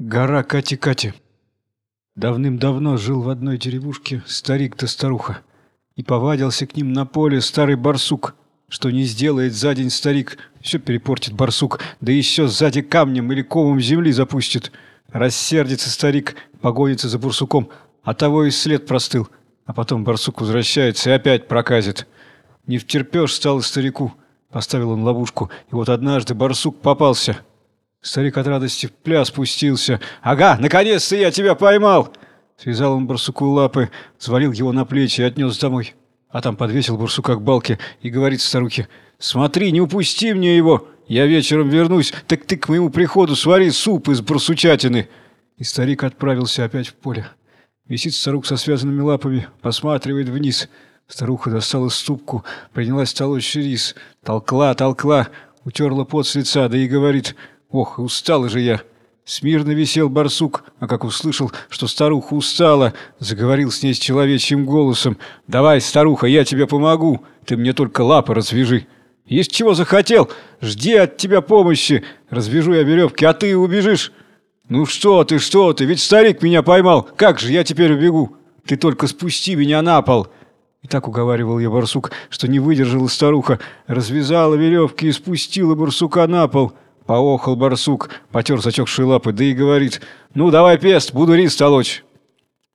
Гора Кати-Кати. Давным-давно жил в одной деревушке старик да старуха. И повадился к ним на поле старый барсук. Что не сделает за день старик, все перепортит барсук, да еще сзади камнем или комом земли запустит. Рассердится старик, погонится за барсуком, а того и след простыл. А потом барсук возвращается и опять проказит. Не втерпешь стало старику. Поставил он ловушку, и вот однажды барсук попался — Старик от радости в пляс пустился. «Ага, наконец-то я тебя поймал!» Связал он барсуку лапы, свалил его на плечи и отнес домой. А там подвесил барсука к балке и говорит старухе, «Смотри, не упусти мне его! Я вечером вернусь, так ты к моему приходу свари суп из барсучатины!» И старик отправился опять в поле. Висит старух со связанными лапами, посматривает вниз. Старуха достала ступку, принялась толочь рис. Толкла, толкла, утерла пот с лица, да и говорит, Ох, устал же я. Смирно висел барсук, а как услышал, что старуха устала, заговорил с ней с человечьим голосом. «Давай, старуха, я тебе помогу, ты мне только лапы развяжи». «Есть чего захотел? Жди от тебя помощи. Развяжу я веревки, а ты убежишь». «Ну что ты, что ты, ведь старик меня поймал, как же я теперь убегу? Ты только спусти меня на пол». И так уговаривал я барсук, что не выдержала старуха, развязала веревки и спустила барсука на пол. Поохал барсук, потер затекшие лапы, да и говорит, «Ну, давай пест, буду рис толочь».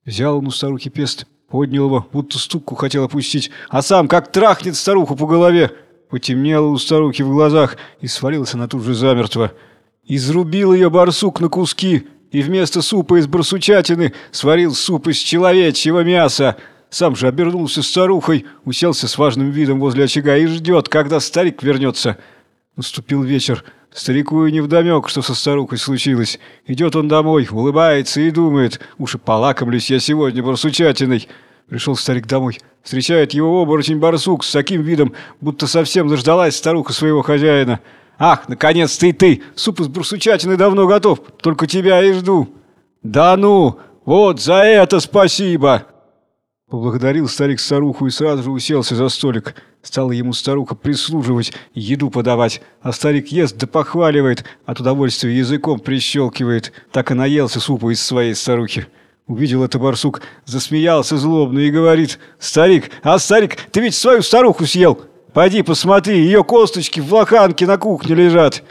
Взял он у старухи пест, поднял его, будто ступку хотел опустить, а сам как трахнет старуху по голове. Потемнело у старухи в глазах и свалился на тут же замертво. Изрубил ее барсук на куски и вместо супа из барсучатины сварил суп из человечьего мяса. Сам же обернулся старухой, уселся с важным видом возле очага и ждет, когда старик вернется. Наступил вечер. Старику и невдомек, что со старухой случилось. Идет он домой, улыбается и думает, уж и полакомлюсь я сегодня барсучатиной. Пришел старик домой. Встречает его оборотень барсук с таким видом, будто совсем заждалась старуха своего хозяина. «Ах, наконец-то и ты! Суп из барсучатины давно готов, только тебя и жду!» «Да ну! Вот за это спасибо!» Поблагодарил старик старуху и сразу же уселся за столик. Стала ему старуха прислуживать, еду подавать, а старик ест да похваливает, от удовольствия языком прищелкивает. Так и наелся супа из своей старухи. Увидел это барсук, засмеялся злобно и говорит, «Старик, а старик, ты ведь свою старуху съел! Пойди посмотри, ее косточки в лоханке на кухне лежат!»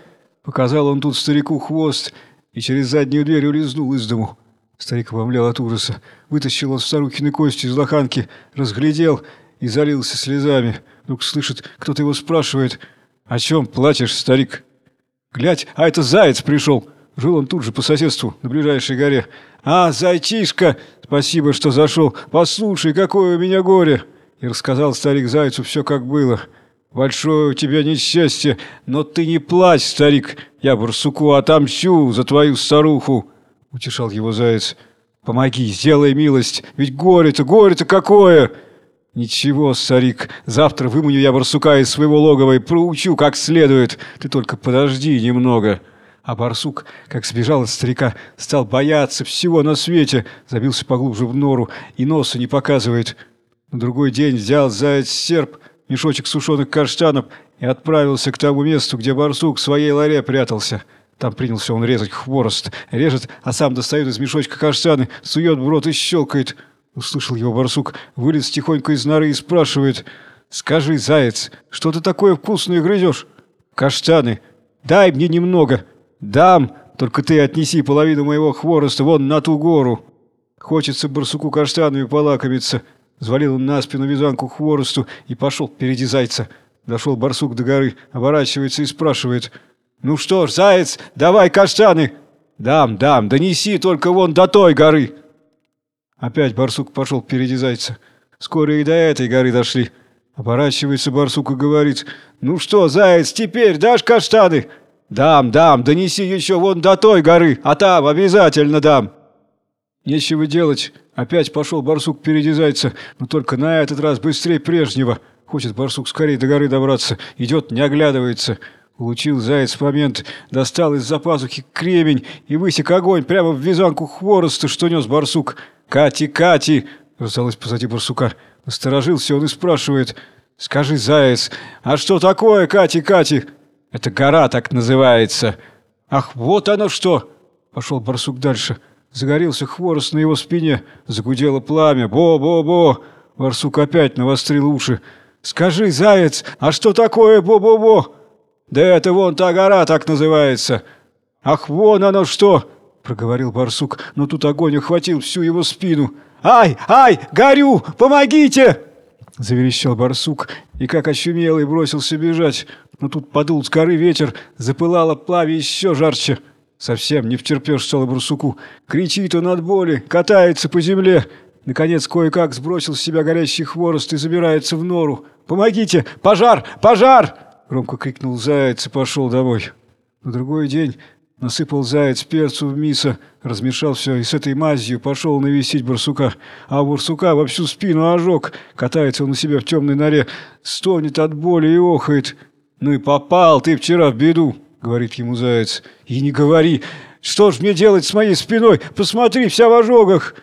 Показал он тут старику хвост и через заднюю дверь улизнул из дому. Старик обомлял от ужаса. Вытащил он старухины кости из лоханки, разглядел и залился слезами. Вдруг слышит, кто-то его спрашивает, «О чем плачешь, старик?» «Глядь, а это заяц пришел!» Жил он тут же по соседству, на ближайшей горе. «А, зайчишка! Спасибо, что зашел! Послушай, какое у меня горе!» И рассказал старик зайцу все, как было. «Большое у тебя несчастье, но ты не плачь, старик! Я барсуку отомщу за твою старуху!» Утешал его заяц. «Помоги, сделай милость, ведь горе-то, горе-то какое!» «Ничего, старик, завтра выманю я барсука из своего логова и проучу как следует. Ты только подожди немного». А барсук, как сбежал от старика, стал бояться всего на свете, забился поглубже в нору и носа не показывает. На другой день взял заяц серп, мешочек сушеных каштанов и отправился к тому месту, где барсук в своей ларе прятался. Там принялся он резать хворост, режет, а сам достает из мешочка каштаны, сует в рот и щелкает – Услышал его барсук, вылез тихонько из норы и спрашивает. «Скажи, заяц, что ты такое вкусное грызешь?» «Каштаны. Дай мне немного». «Дам, только ты отнеси половину моего хвороста вон на ту гору». Хочется барсуку каштанами полакомиться. Звалил он на спину вязанку хворосту и пошел впереди зайца. Дошел барсук до горы, оборачивается и спрашивает. «Ну что ж, заяц, давай каштаны!» «Дам, дам, донеси только вон до той горы!» Опять барсук пошел впереди зайца. Скоро и до этой горы дошли. Оборачивается барсук и говорит, «Ну что, заяц, теперь дашь каштаны?» «Дам, дам, донеси еще вон до той горы, а там обязательно дам!» Нечего делать. Опять пошел барсук впереди зайца, но только на этот раз быстрее прежнего. Хочет барсук скорее до горы добраться, идет, не оглядывается. Улучил заяц момент, достал из-за пазухи кремень и высек огонь прямо в вязанку хвороста, что нес барсук. «Кати, Кати!» — раздалось позади барсука. Насторожился он и спрашивает. «Скажи, заяц, а что такое Кати, Кати?» «Это гора так называется». «Ах, вот оно что!» Пошел барсук дальше. Загорелся хворост на его спине, загудело пламя. Бо-бо-бо! Барсук опять навострил уши. «Скажи, заяц, а что такое бо-бо-бо?» «Да это вон та гора так называется». «Ах, вон оно что!» — проговорил барсук, но тут огонь охватил всю его спину. «Ай, ай, горю! Помогите!» Заверещал барсук и, как очумелый, бросился бежать. Но тут подул с горы ветер, запылало пламя еще жарче. Совсем не втерпешь стало барсуку. Кричит он от боли, катается по земле. Наконец, кое-как сбросил с себя горящий хворост и забирается в нору. «Помогите! Пожар! Пожар!» Громко крикнул заяц и пошел домой. На другой день насыпал заяц перцу в мисо, размешал все и с этой мазью пошел навестить барсука. А у барсука во всю спину ожог, катается он на себя в темной норе, стонет от боли и охает. «Ну и попал ты вчера в беду!» — говорит ему заяц. «И не говори! Что ж мне делать с моей спиной? Посмотри, вся в ожогах!»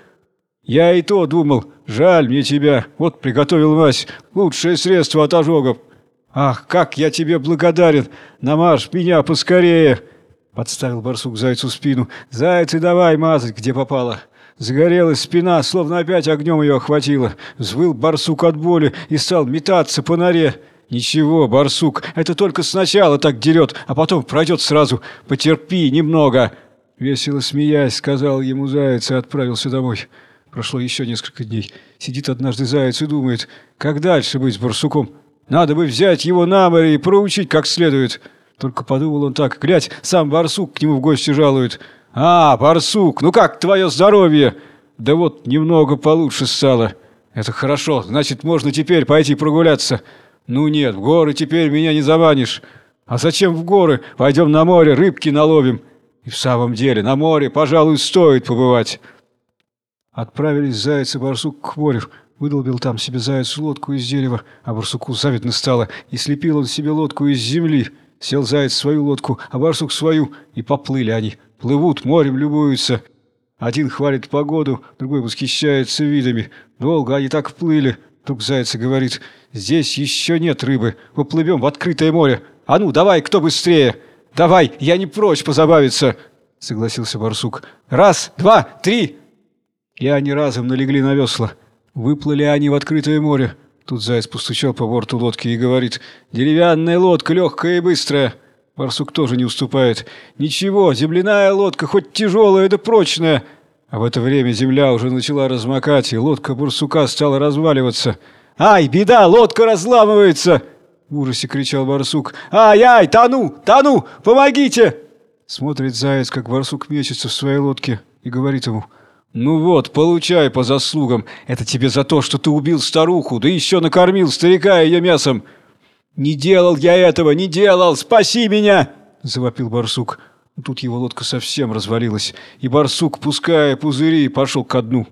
«Я и то думал. Жаль мне тебя. Вот приготовил мазь. Лучшее средство от ожогов. «Ах, как я тебе благодарен! Намажь меня поскорее!» Подставил барсук зайцу спину. «Зайцы давай мазать, где попало!» Загорелась спина, словно опять огнем ее охватило. Взвыл барсук от боли и стал метаться по норе. «Ничего, барсук, это только сначала так дерет, а потом пройдет сразу. Потерпи немного!» Весело смеясь, сказал ему заяц и отправился домой. Прошло еще несколько дней. Сидит однажды заяц и думает, как дальше быть с барсуком. Надо бы взять его на море и проучить как следует. Только подумал он так, глядь, сам барсук к нему в гости жалует. «А, барсук, ну как твое здоровье?» «Да вот немного получше стало». «Это хорошо, значит, можно теперь пойти прогуляться». «Ну нет, в горы теперь меня не заманишь». «А зачем в горы? Пойдем на море, рыбки наловим». И в самом деле, на море, пожалуй, стоит побывать. Отправились заяц и барсук к морю. Выдолбил там себе заяц лодку из дерева, а барсуку завидно стало, и слепил он себе лодку из земли. Сел заяц свою лодку, а барсук свою, и поплыли они. Плывут, морем любуются. Один хвалит погоду, другой восхищается видами. Долго они так плыли. Вдруг заяц говорит, здесь еще нет рыбы, поплывем в открытое море. А ну, давай, кто быстрее? Давай, я не прочь позабавиться, согласился барсук. Раз, два, три. И они разом налегли на весла. Выплыли они в открытое море. Тут заяц постучал по борту лодки и говорит, «Деревянная лодка, легкая и быстрая». Барсук тоже не уступает. «Ничего, земляная лодка, хоть тяжелая да прочная». А в это время земля уже начала размокать, и лодка барсука стала разваливаться. «Ай, беда, лодка разламывается!» В ужасе кричал барсук. «Ай-ай, тону, тону, помогите!» Смотрит заяц, как барсук мечется в своей лодке, и говорит ему – «Ну вот, получай по заслугам. Это тебе за то, что ты убил старуху, да еще накормил старика ее мясом». «Не делал я этого, не делал! Спаси меня!» – завопил барсук. Тут его лодка совсем развалилась, и барсук, пуская пузыри, пошел ко дну.